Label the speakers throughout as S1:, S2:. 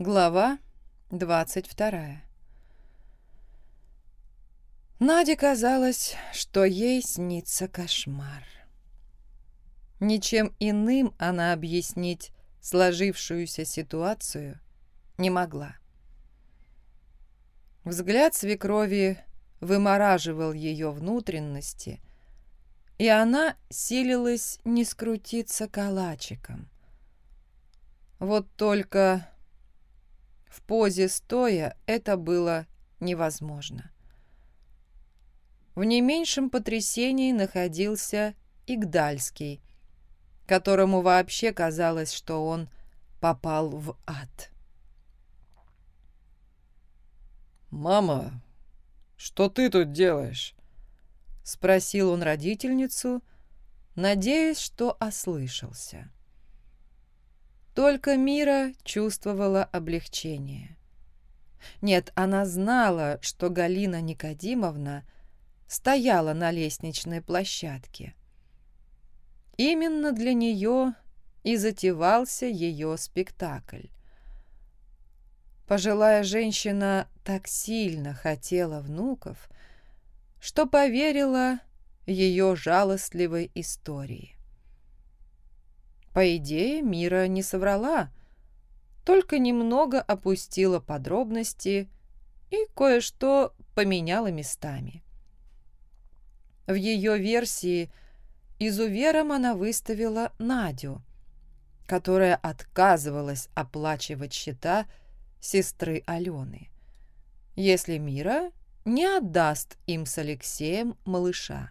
S1: Глава двадцать вторая. Наде казалось, что ей снится кошмар. Ничем иным она объяснить сложившуюся ситуацию не могла. Взгляд свекрови вымораживал ее внутренности, и она силилась не скрутиться калачиком. Вот только в позе стоя это было невозможно. В не меньшем потрясении находился Игдальский, которому вообще казалось, что он попал в ад.
S2: «Мама, что ты тут делаешь?»
S1: — спросил он родительницу, надеясь, что ослышался. Только Мира чувствовала облегчение. Нет, она знала, что Галина Никодимовна стояла на лестничной площадке. Именно для нее и затевался ее спектакль. Пожилая женщина так сильно хотела внуков, что поверила ее жалостливой истории. По идее, Мира не соврала, только немного опустила подробности и кое-что поменяла местами. В ее версии изувером она выставила Надю, которая отказывалась оплачивать счета сестры Алены, если Мира не отдаст им с Алексеем малыша.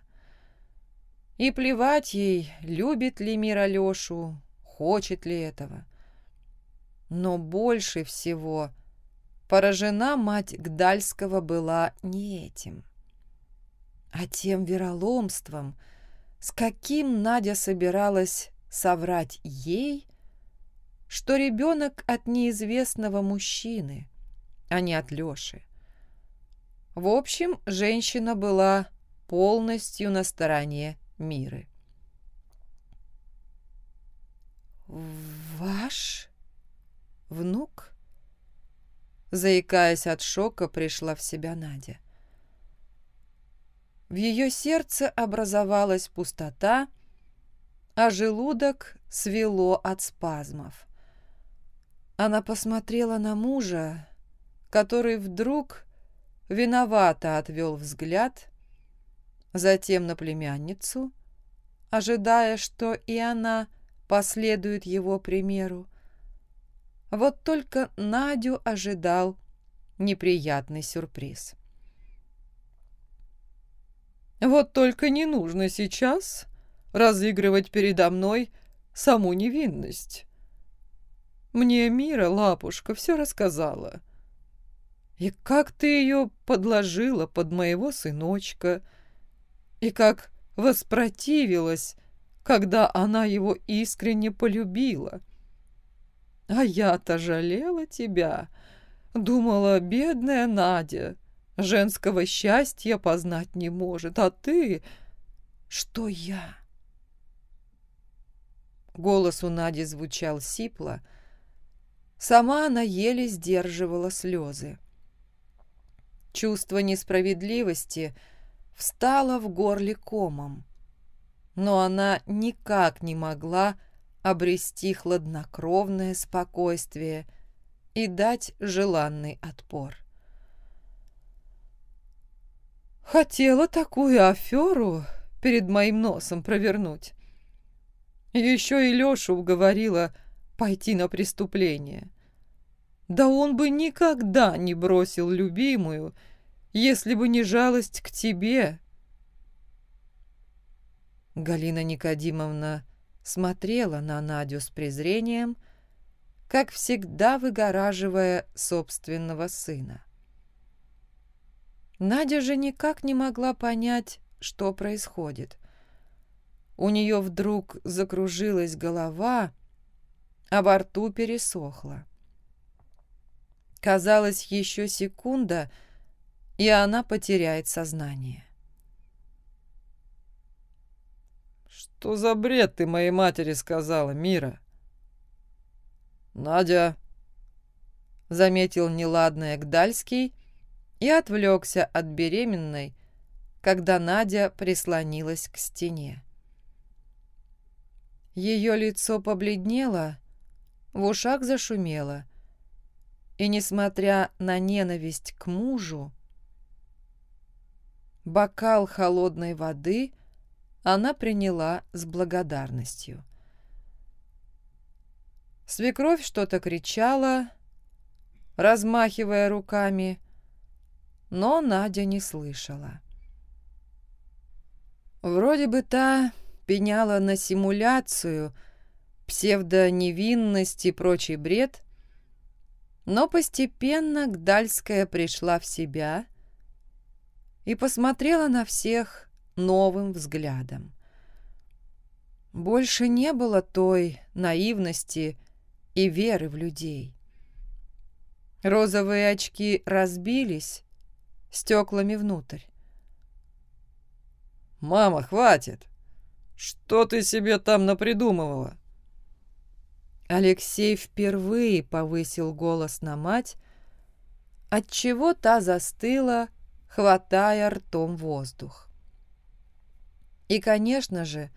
S1: И плевать ей, любит ли мир Алешу, хочет ли этого. Но больше всего поражена мать Гдальского была не этим, а тем вероломством, с каким Надя собиралась соврать ей, что ребенок от неизвестного мужчины, а не от Леши. В общем, женщина была полностью на стороне Миры. «Ваш внук?» Заикаясь от шока, пришла в себя Надя. В ее сердце образовалась пустота, а желудок свело от спазмов. Она посмотрела на мужа, который вдруг виновато отвел взгляд затем на племянницу, ожидая, что и она последует его примеру. Вот только Надю ожидал неприятный сюрприз. «Вот только не нужно сейчас разыгрывать передо мной саму невинность. Мне Мира, лапушка, все рассказала. И как ты ее подложила под моего сыночка, — и как воспротивилась, когда она его искренне полюбила. А я-то жалела тебя, думала, бедная Надя, женского счастья познать не может, а ты... Что я? Голос у Нади звучал сипло. Сама она еле сдерживала слезы. Чувство несправедливости — встала в горле комом. Но она никак не могла обрести хладнокровное спокойствие и дать желанный отпор. Хотела такую аферу перед моим носом провернуть. Еще и Лешу уговорила пойти на преступление. Да он бы никогда не бросил любимую если бы не жалость к тебе. Галина Никодимовна смотрела на Надю с презрением, как всегда выгораживая собственного сына. Надя же никак не могла понять, что происходит. У нее вдруг закружилась голова, а во рту пересохло. Казалось, еще секунда — и она потеряет сознание.
S2: «Что за бред ты моей матери сказала, Мира?» «Надя,
S1: заметил неладное Гдальский и отвлекся от беременной, когда Надя прислонилась к стене. Ее лицо побледнело, в ушах зашумело, и, несмотря на ненависть к мужу, бокал холодной воды она приняла с благодарностью. Свекровь что-то кричала, размахивая руками, но Надя не слышала. Вроде бы та пеняла на симуляцию, псевдоневинность и прочий бред, но постепенно Гдальская пришла в себя и посмотрела на всех новым взглядом. Больше не было той наивности и веры в людей. Розовые очки разбились стеклами внутрь.
S2: «Мама, хватит! Что ты себе там напридумывала?»
S1: Алексей впервые повысил голос на мать, отчего та застыла, хватая ртом воздух. И, конечно же,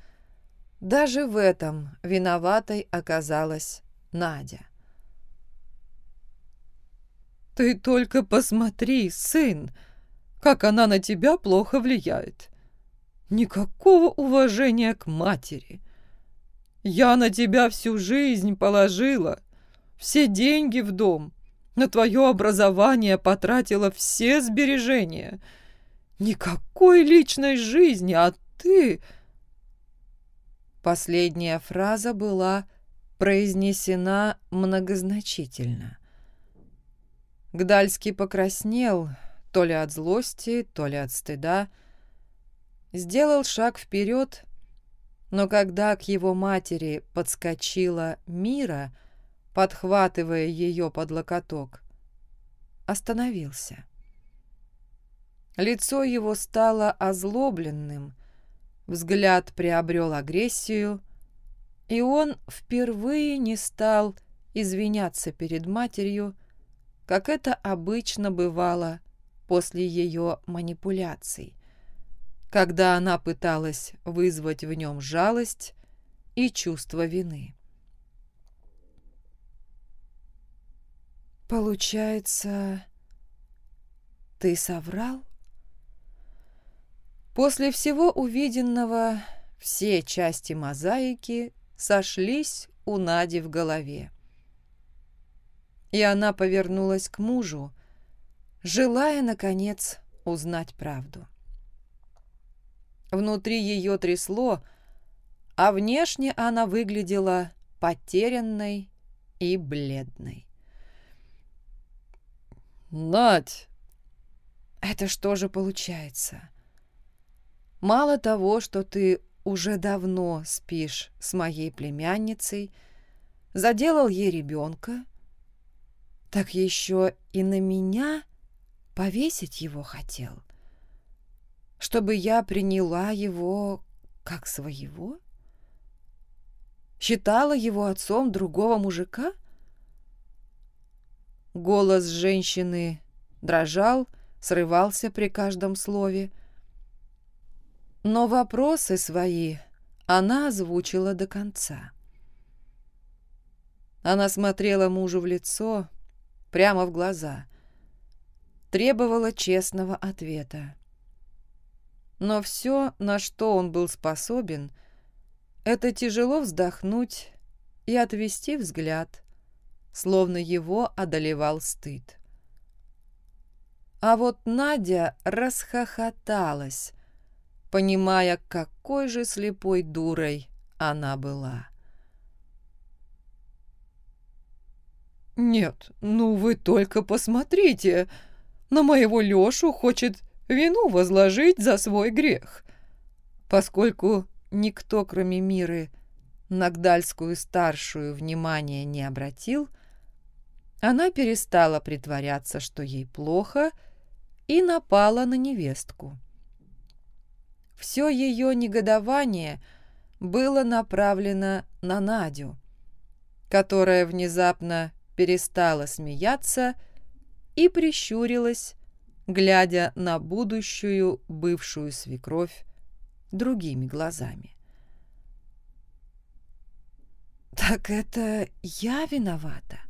S1: даже в этом виноватой оказалась Надя. «Ты только посмотри, сын, как она на тебя плохо влияет. Никакого уважения к матери. Я на тебя всю жизнь положила, все деньги в дом, на твое образование потратила все сбережения. Никакой личной жизни, а ты...» Последняя фраза была произнесена многозначительно. Гдальский покраснел, то ли от злости, то ли от стыда. Сделал шаг вперед, но когда к его матери подскочила Мира, подхватывая ее под локоток, остановился. Лицо его стало озлобленным, взгляд приобрел агрессию, и он впервые не стал извиняться перед матерью, как это обычно бывало после ее манипуляций, когда она пыталась вызвать в нем жалость и чувство вины. «Получается, ты соврал?» После всего увиденного все части мозаики сошлись у Нади в голове. И она повернулась к мужу, желая, наконец, узнать правду. Внутри ее трясло, а внешне она выглядела потерянной и бледной.
S2: «Надь!»
S1: «Это что же получается? Мало того, что ты уже давно спишь с моей племянницей, заделал ей ребенка, так еще и на меня повесить его хотел, чтобы я приняла его как своего? Считала его отцом другого мужика? Голос женщины дрожал, срывался при каждом слове, но вопросы свои она озвучила до конца. Она смотрела мужу в лицо, прямо в глаза, требовала честного ответа. Но все, на что он был способен, это тяжело вздохнуть и отвести взгляд, словно его одолевал стыд. А вот Надя расхохоталась, понимая, какой же слепой дурой она была. «Нет, ну вы только посмотрите! На моего Лёшу хочет вину возложить за свой грех!» Поскольку никто, кроме Миры, на Гдальскую старшую внимания не обратил, она перестала притворяться, что ей плохо, и напала на невестку. Все ее негодование было направлено на Надю, которая внезапно перестала смеяться и прищурилась, глядя на будущую бывшую свекровь другими глазами. «Так это я виновата?» —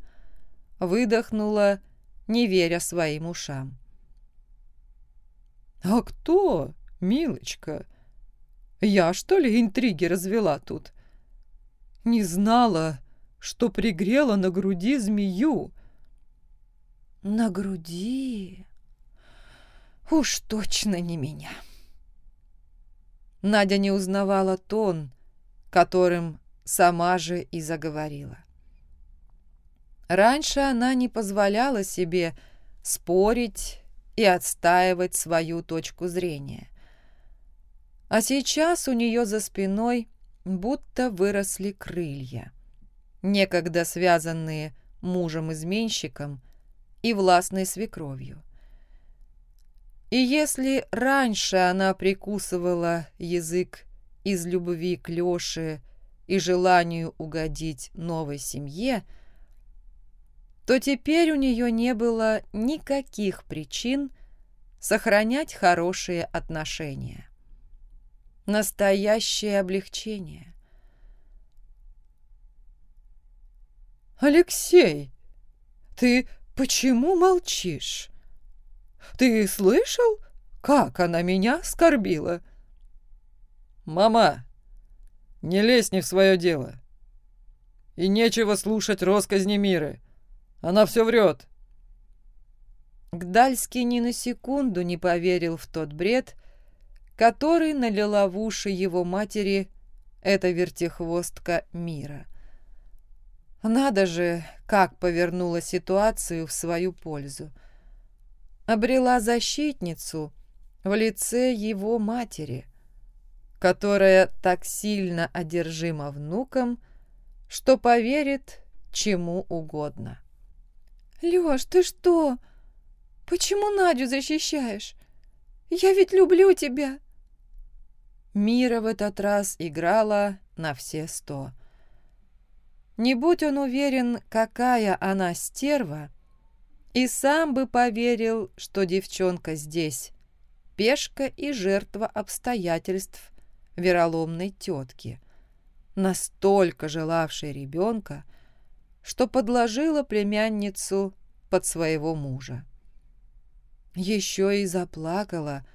S1: выдохнула, не веря своим ушам.
S2: «А кто, милочка? Я, что ли, интриги развела тут? Не знала, что пригрела на груди змею».
S1: «На груди? Уж точно не меня». Надя не узнавала тон, которым сама же и заговорила. Раньше она не позволяла себе спорить и отстаивать свою точку зрения. А сейчас у нее за спиной будто выросли крылья, некогда связанные мужем-изменщиком и властной свекровью. И если раньше она прикусывала язык из любви к Лёше и желанию угодить новой семье, то теперь у нее не было никаких причин сохранять хорошие отношения. Настоящее облегчение.
S2: «Алексей, ты почему молчишь? Ты слышал, как она меня скорбила?» «Мама, не лезь не в свое дело. И нечего слушать росказни Миры. Она все врет.
S1: Гдальский ни на секунду не поверил в тот бред, который налила в уши его матери эта вертихвостка Мира. Надо же, как повернула ситуацию в свою пользу. Обрела защитницу в лице его матери которая так сильно одержима внуком, что поверит чему угодно.
S3: «Лёш, ты что? Почему Надю защищаешь? Я ведь люблю тебя!»
S1: Мира в этот раз играла на все сто. Не будь он уверен, какая она стерва, и сам бы поверил, что девчонка здесь — пешка и жертва обстоятельств, вероломной тетки, настолько желавшей ребенка, что подложила племянницу под своего мужа. Еще и заплакала,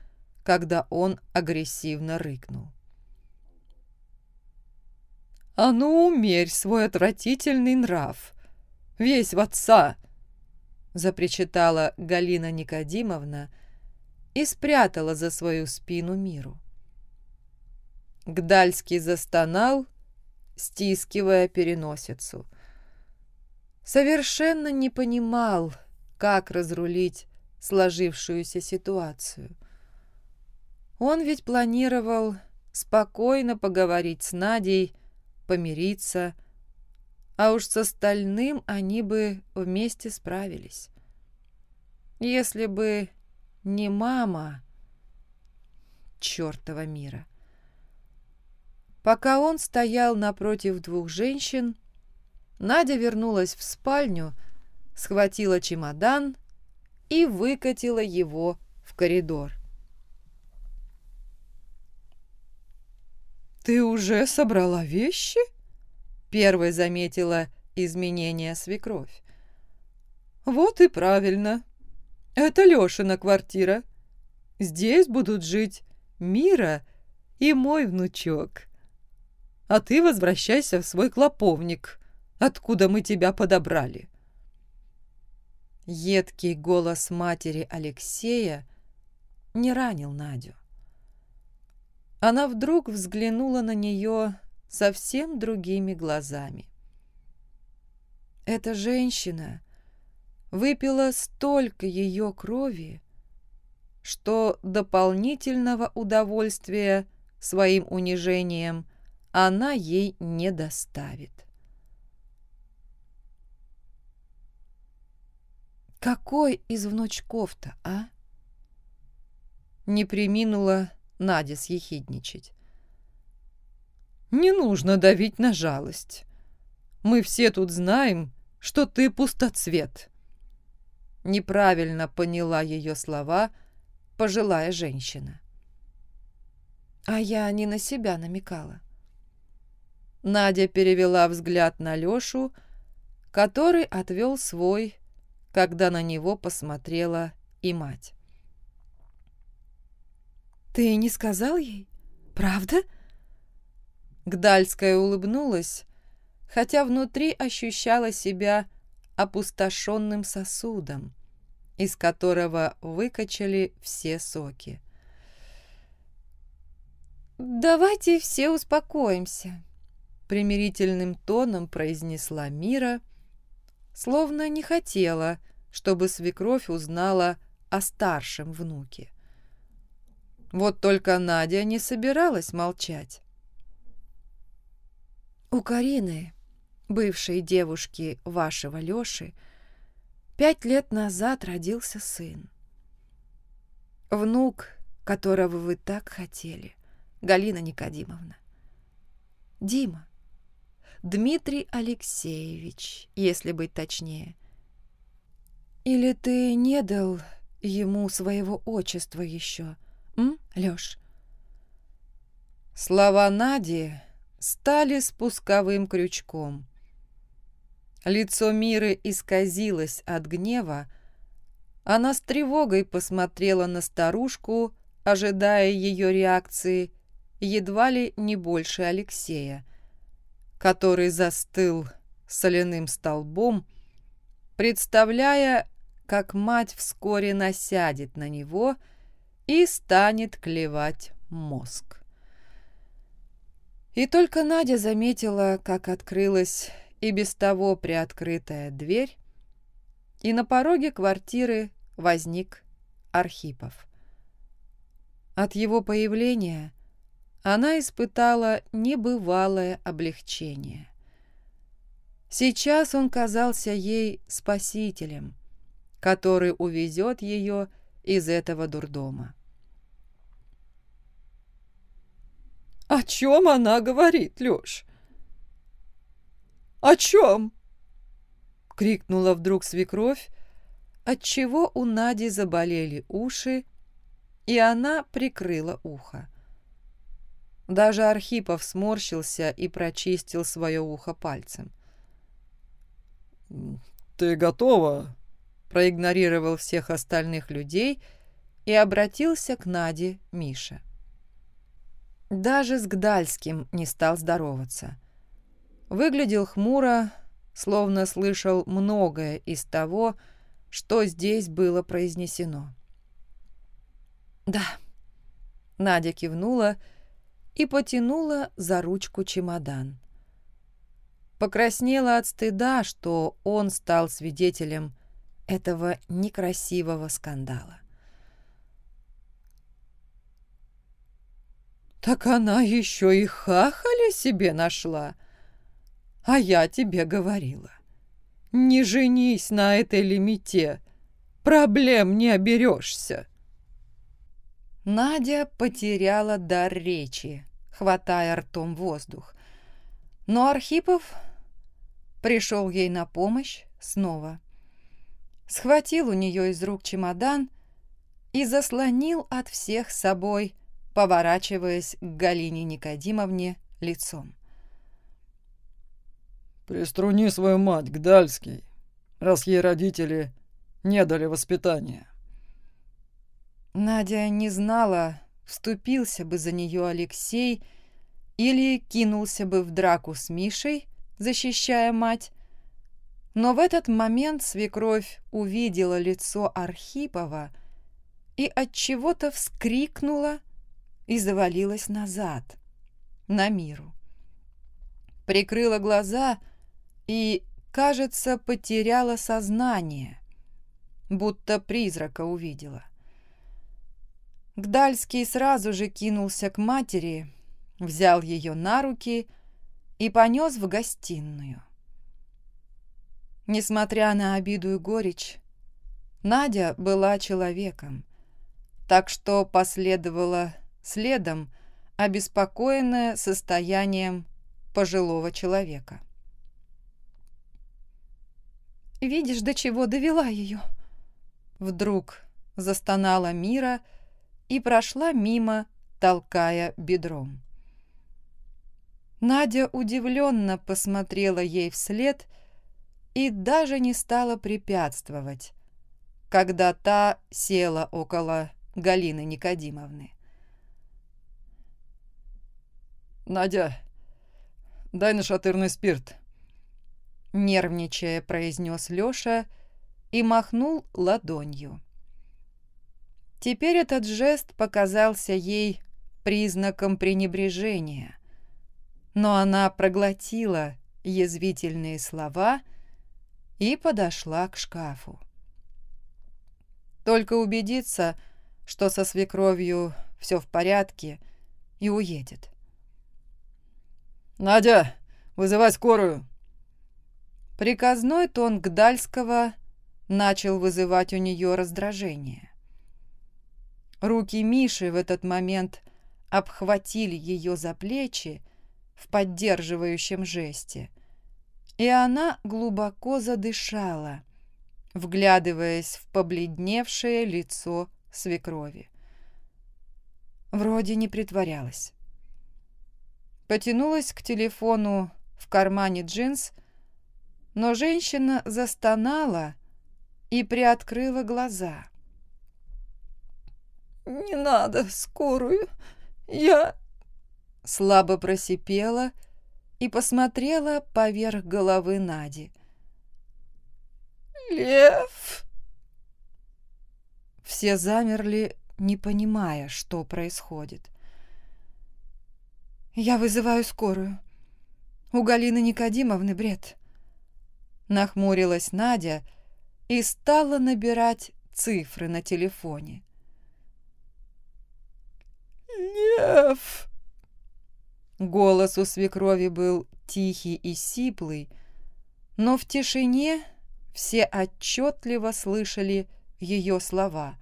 S1: когда он агрессивно рыкнул.
S2: «А ну, умерь свой отвратительный нрав! Весь в отца!» запричитала Галина Никодимовна и спрятала за свою спину миру.
S1: Гдальский застонал, стискивая переносицу. Совершенно не понимал, как разрулить сложившуюся ситуацию. Он ведь планировал спокойно поговорить с Надей, помириться, а уж с остальным они бы вместе справились. Если бы не мама чертова мира. Пока он стоял напротив двух женщин, Надя вернулась в спальню, схватила чемодан и выкатила его в коридор.
S2: «Ты уже собрала вещи?»
S1: Первой заметила изменение свекровь.
S2: «Вот и правильно. Это Лешина квартира. Здесь будут жить Мира и мой внучок а ты возвращайся в свой клоповник, откуда мы тебя подобрали».
S1: Едкий голос матери Алексея не ранил Надю. Она вдруг взглянула на нее совсем другими глазами. Эта женщина выпила столько ее крови, что дополнительного удовольствия своим унижением она ей не доставит. Какой из внучков-то, а? Не приминула Надя съехидничать.
S2: Не нужно давить на жалость. Мы все тут знаем,
S1: что ты пустоцвет. Неправильно поняла ее слова пожилая женщина.
S3: А я не на себя намекала.
S1: Надя перевела взгляд на Лешу, который отвел свой, когда на него посмотрела и мать.
S3: «Ты не сказал ей? Правда?»
S1: Гдальская улыбнулась, хотя внутри ощущала себя опустошенным сосудом, из которого выкачали все соки.
S3: «Давайте все успокоимся», —
S1: примирительным тоном произнесла Мира, словно не хотела, чтобы свекровь узнала о старшем внуке. Вот только Надя не собиралась молчать.
S3: У Карины, бывшей девушки вашего Лёши, пять лет назад родился сын. Внук, которого вы так хотели, Галина Никодимовна. Дима. Дмитрий Алексеевич, если быть точнее. Или ты не дал ему своего отчества еще, м, Лёш?
S1: Слова Нади стали спусковым крючком. Лицо Миры исказилось от гнева. Она с тревогой посмотрела на старушку, ожидая ее реакции, едва ли не больше Алексея, который застыл соляным столбом, представляя, как мать вскоре насядет на него и станет клевать мозг. И только Надя заметила, как открылась и без того приоткрытая дверь, и на пороге квартиры возник Архипов. От его появления она испытала небывалое облегчение. Сейчас он казался ей спасителем, который увезет ее из этого дурдома.
S2: «О чем она говорит, Лёш?» «О чем?» — крикнула вдруг свекровь, отчего у Нади заболели уши, и она прикрыла ухо. Даже Архипов сморщился и прочистил свое ухо пальцем.
S4: «Ты готова?»
S1: проигнорировал всех остальных людей и обратился к Наде Миша. Даже с Гдальским не стал здороваться. Выглядел хмуро, словно слышал многое из того, что здесь было произнесено. «Да», — Надя кивнула и потянула за ручку чемодан. Покраснела от стыда, что он стал свидетелем этого некрасивого скандала.
S2: Так она еще и хахаля себе нашла. А я тебе говорила. Не женись на этой лимите. Проблем не оберешься.
S1: Надя потеряла дар речи, хватая ртом воздух. Но Архипов пришел ей на помощь снова. Схватил у нее из рук чемодан и заслонил от всех собой поворачиваясь к Галине Никодимовне лицом.
S4: «Приструни свою мать, Гдальский, раз ей родители не дали воспитания».
S1: Надя не знала, вступился бы за нее Алексей или кинулся бы в драку с Мишей, защищая мать, но в этот момент свекровь увидела лицо Архипова и от чего-то вскрикнула, и завалилась назад, на миру. Прикрыла глаза и, кажется, потеряла сознание, будто призрака увидела. Гдальский сразу же кинулся к матери, взял ее на руки и понес в гостиную. Несмотря на обиду и горечь, Надя была человеком, так что последовала следом обеспокоенная состоянием пожилого человека.
S3: Видишь, до чего довела ее?» Вдруг застонала Мира и прошла мимо, толкая бедром. Надя удивленно посмотрела ей вслед и даже не стала препятствовать, когда та села около Галины Никодимовны.
S4: «Надя, дай нашатырный спирт», —
S3: нервничая произнес Лёша и махнул ладонью. Теперь этот жест показался ей признаком пренебрежения, но она проглотила язвительные слова и подошла к шкафу. Только убедиться, что со свекровью все в порядке, и уедет.
S4: «Надя, вызывай скорую!»
S3: Приказной тон Гдальского начал вызывать у нее раздражение. Руки Миши в этот момент обхватили ее за плечи в поддерживающем жесте, и она глубоко задышала, вглядываясь в побледневшее лицо свекрови. Вроде не притворялась. Потянулась к телефону в кармане джинс, но женщина застонала и приоткрыла глаза.
S2: «Не надо скорую, я...»
S3: Слабо просипела и посмотрела поверх головы Нади.
S2: «Лев!»
S3: Все замерли, не понимая, что происходит. «Я вызываю скорую. У Галины Никодимовны бред». Нахмурилась Надя и стала набирать цифры на телефоне.
S2: «Лев!»
S3: Голос у свекрови был тихий и сиплый, но в тишине все отчетливо слышали ее слова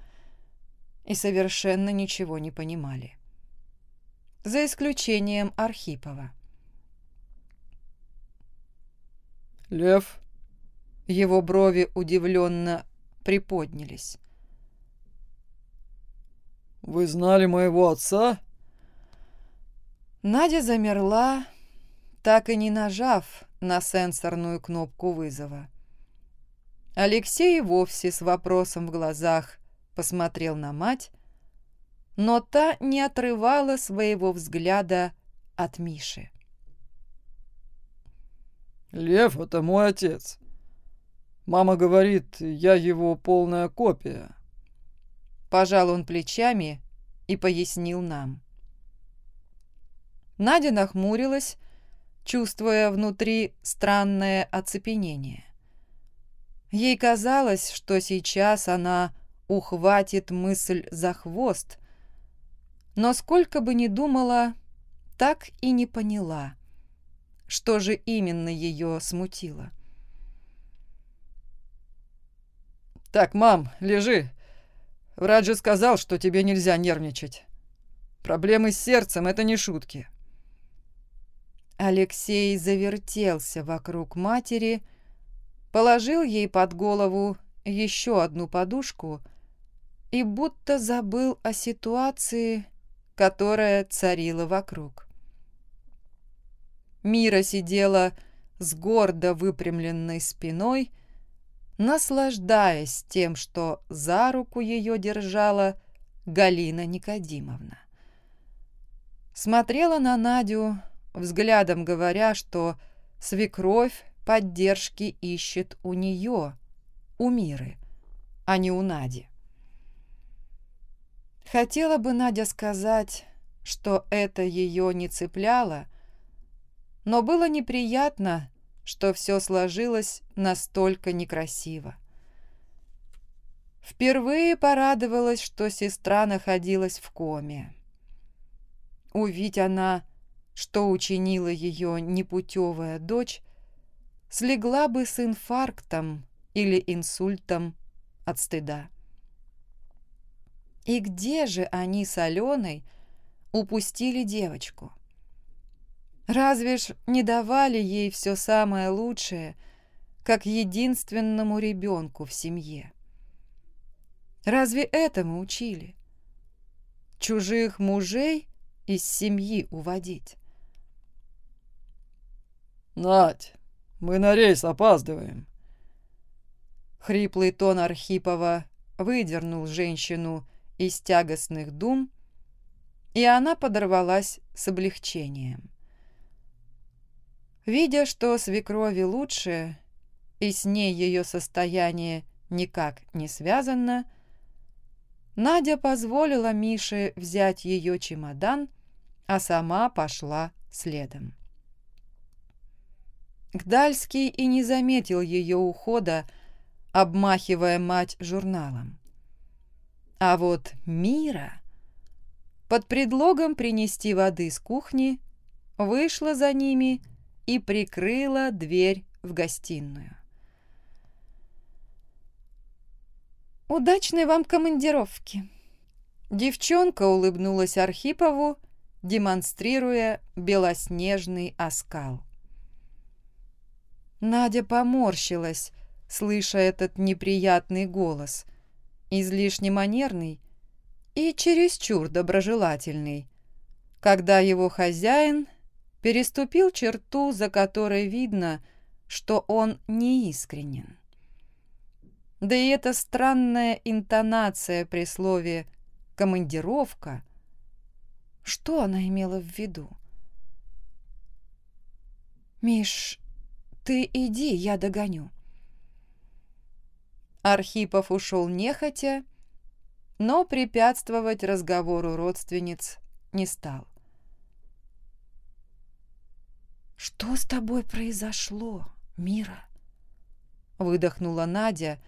S3: и совершенно ничего не понимали. За исключением Архипова.
S4: «Лев?»
S3: Его брови удивленно приподнялись.
S4: «Вы знали моего отца?»
S3: Надя замерла, так и не нажав на сенсорную кнопку вызова. Алексей вовсе с вопросом в глазах посмотрел на мать, но та не отрывала своего взгляда от Миши.
S4: «Лев — это мой отец. Мама говорит, я его полная копия».
S3: Пожал он плечами и пояснил нам. Надя нахмурилась, чувствуя внутри странное оцепенение. Ей казалось, что сейчас она ухватит мысль за хвост, но сколько бы ни думала, так и не поняла, что же именно ее смутило.
S4: «Так, мам, лежи. Врач же сказал, что тебе нельзя нервничать. Проблемы с сердцем — это не шутки».
S3: Алексей завертелся вокруг матери, положил ей под голову еще одну подушку и будто забыл о ситуации, которая царила вокруг. Мира сидела с гордо выпрямленной спиной, наслаждаясь тем, что за руку ее держала Галина Никодимовна. Смотрела на Надю, взглядом говоря, что свекровь поддержки ищет у нее, у Миры, а не у Нади. Хотела бы Надя сказать, что это ее не цепляло, но было неприятно, что все сложилось настолько некрасиво. Впервые порадовалась, что сестра находилась в коме. Увидь она, что учинила ее непутевая дочь, слегла бы с инфарктом или инсультом от стыда. И где же они с Аленой упустили девочку? Разве ж не давали ей все самое лучшее, как единственному ребенку в семье. Разве этому учили? Чужих мужей из семьи уводить?
S4: «Надь, мы на рейс опаздываем».
S3: Хриплый тон Архипова выдернул женщину из тягостных дум, и она подорвалась с облегчением. Видя, что свекрови лучше, и с ней ее состояние никак не связано, Надя позволила Мише взять ее чемодан, а сама пошла следом. Гдальский и не заметил ее ухода, обмахивая мать журналом. А вот Мира под предлогом принести воды с кухни вышла за ними и прикрыла дверь в гостиную. «Удачной вам командировки!» Девчонка улыбнулась Архипову, демонстрируя белоснежный оскал. Надя поморщилась, слыша этот неприятный голос, излишне манерный и чересчур доброжелательный, когда его хозяин переступил черту, за которой видно, что он неискренен. Да и эта странная интонация при слове «командировка» Что она имела в виду? «Миш, ты иди, я догоню». Архипов ушел нехотя, но препятствовать разговору родственниц не стал. «Что с тобой произошло, Мира?» Выдохнула Надя,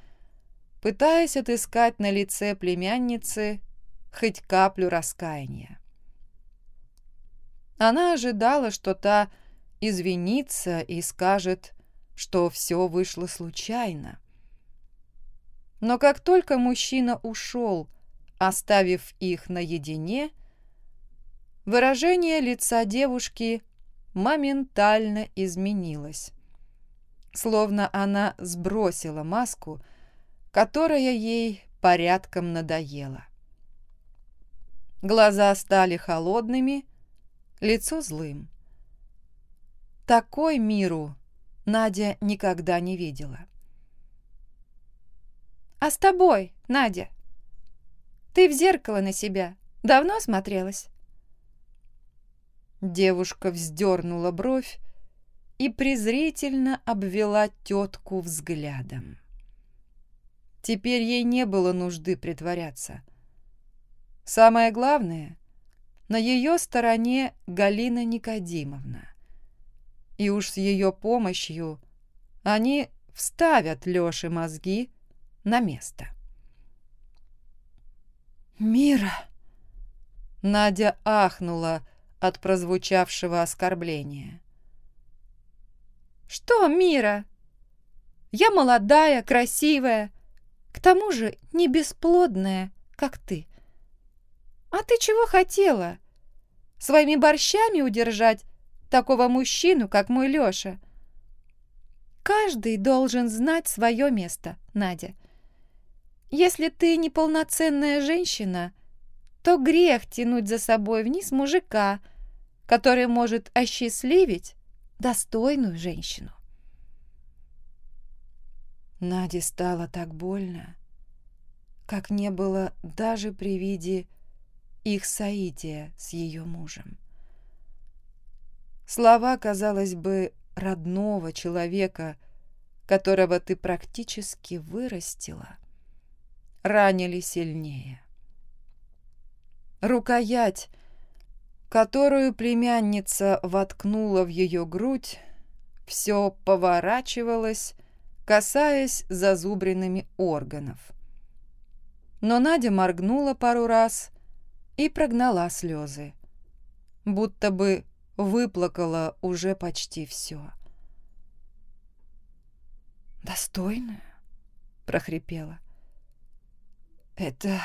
S3: пытаясь отыскать на лице племянницы хоть каплю раскаяния. Она ожидала, что та извинится и скажет, что все вышло случайно. Но как только мужчина ушел, оставив их наедине, выражение лица девушки моментально изменилось, словно она сбросила маску, которая ей порядком надоела. Глаза стали холодными, лицо злым. Такой миру Надя никогда не видела. «А с тобой, Надя? Ты в зеркало на себя давно смотрелась?» Девушка вздернула бровь и презрительно обвела тетку взглядом. Теперь ей не было нужды притворяться. Самое главное, на ее стороне Галина Никодимовна. И уж с ее помощью они вставят Лёше мозги на место. «Мира!» Надя ахнула от прозвучавшего оскорбления. «Что, Мира? Я молодая, красивая, к тому же не бесплодная, как ты. А ты чего хотела? Своими борщами удержать такого мужчину, как мой Лёша? Каждый должен знать свое место, Надя. Если ты неполноценная женщина, то грех тянуть за собой вниз мужика, который может осчастливить достойную женщину. Наде стало так больно, как не было даже при виде их соития с ее мужем. Слова, казалось бы, родного человека, которого ты практически вырастила, ранили сильнее. Рукоять, которую племянница воткнула в ее грудь, все поворачивалось, касаясь зазубренными органов. Но Надя моргнула пару раз и прогнала слезы, будто бы выплакала уже почти все. «Достойную?» — прохрипела. «Это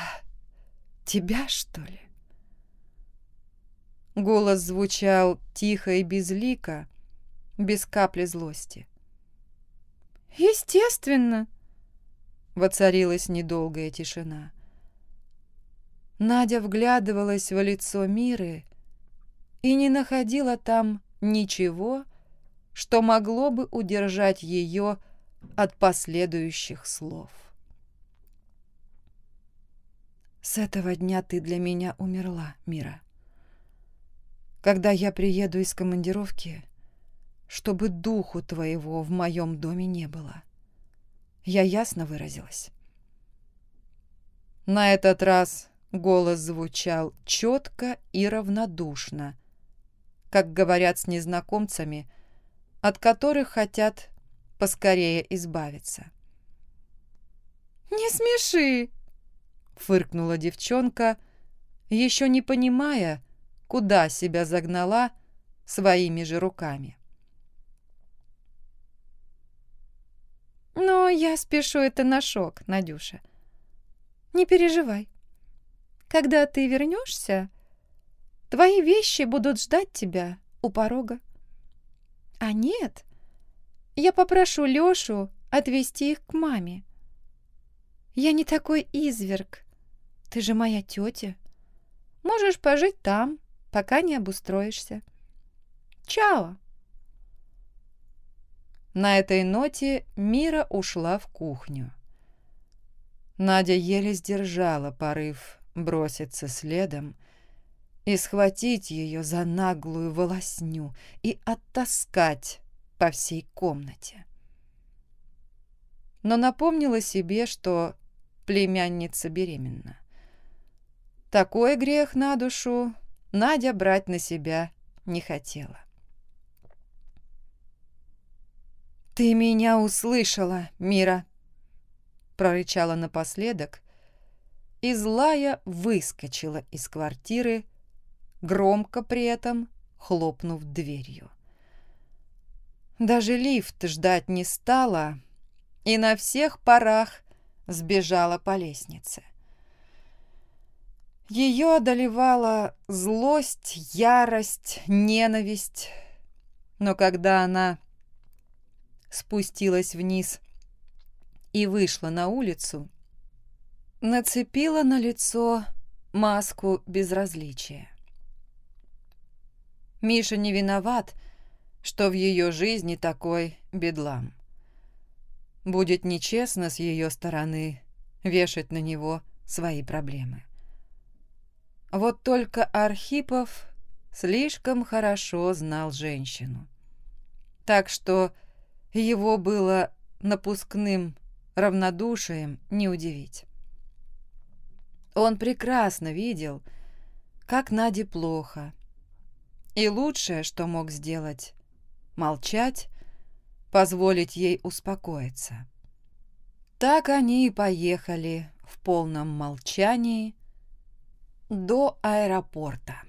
S3: тебя, что ли?» Голос звучал тихо и безлико, без капли злости. «Естественно!» Воцарилась недолгая тишина. Надя вглядывалась в лицо Миры и не находила там ничего, что могло бы удержать ее от последующих слов. «С этого дня ты для меня умерла, Мира. Когда я приеду из командировки, чтобы духу твоего в моем доме не было. Я ясно выразилась?» На этот раз голос звучал четко и равнодушно, как говорят с незнакомцами, от которых хотят поскорее избавиться.
S2: «Не смеши!» — фыркнула девчонка, еще не понимая, куда себя загнала своими же руками. «Но я спешу это на шок, Надюша. Не переживай. Когда ты вернешься, Твои вещи будут ждать тебя у порога. А нет, я попрошу Лёшу отвезти их к маме. Я не такой изверг. Ты же моя тетя. Можешь пожить там, пока не обустроишься. Чао!»
S3: На этой ноте Мира ушла в кухню. Надя еле сдержала порыв броситься следом и схватить ее за наглую волосню и оттаскать по всей комнате. Но напомнила себе, что племянница беременна. Такой грех на душу Надя брать на себя не хотела. «Ты меня услышала, Мира!» прорычала напоследок, и злая выскочила из квартиры, громко при этом хлопнув дверью. Даже лифт ждать не стала и на всех парах сбежала по лестнице. Ее одолевала злость, ярость, ненависть, но когда она спустилась вниз и вышла на улицу, нацепила на лицо маску безразличия. Миша не виноват, что в ее жизни такой бедлам. Будет нечестно с ее стороны вешать на него свои проблемы. Вот только Архипов слишком хорошо знал женщину. Так что его было напускным равнодушием не удивить. Он прекрасно видел, как Наде плохо, и лучшее, что мог сделать — молчать, позволить ей успокоиться. Так они и поехали в полном молчании до аэропорта.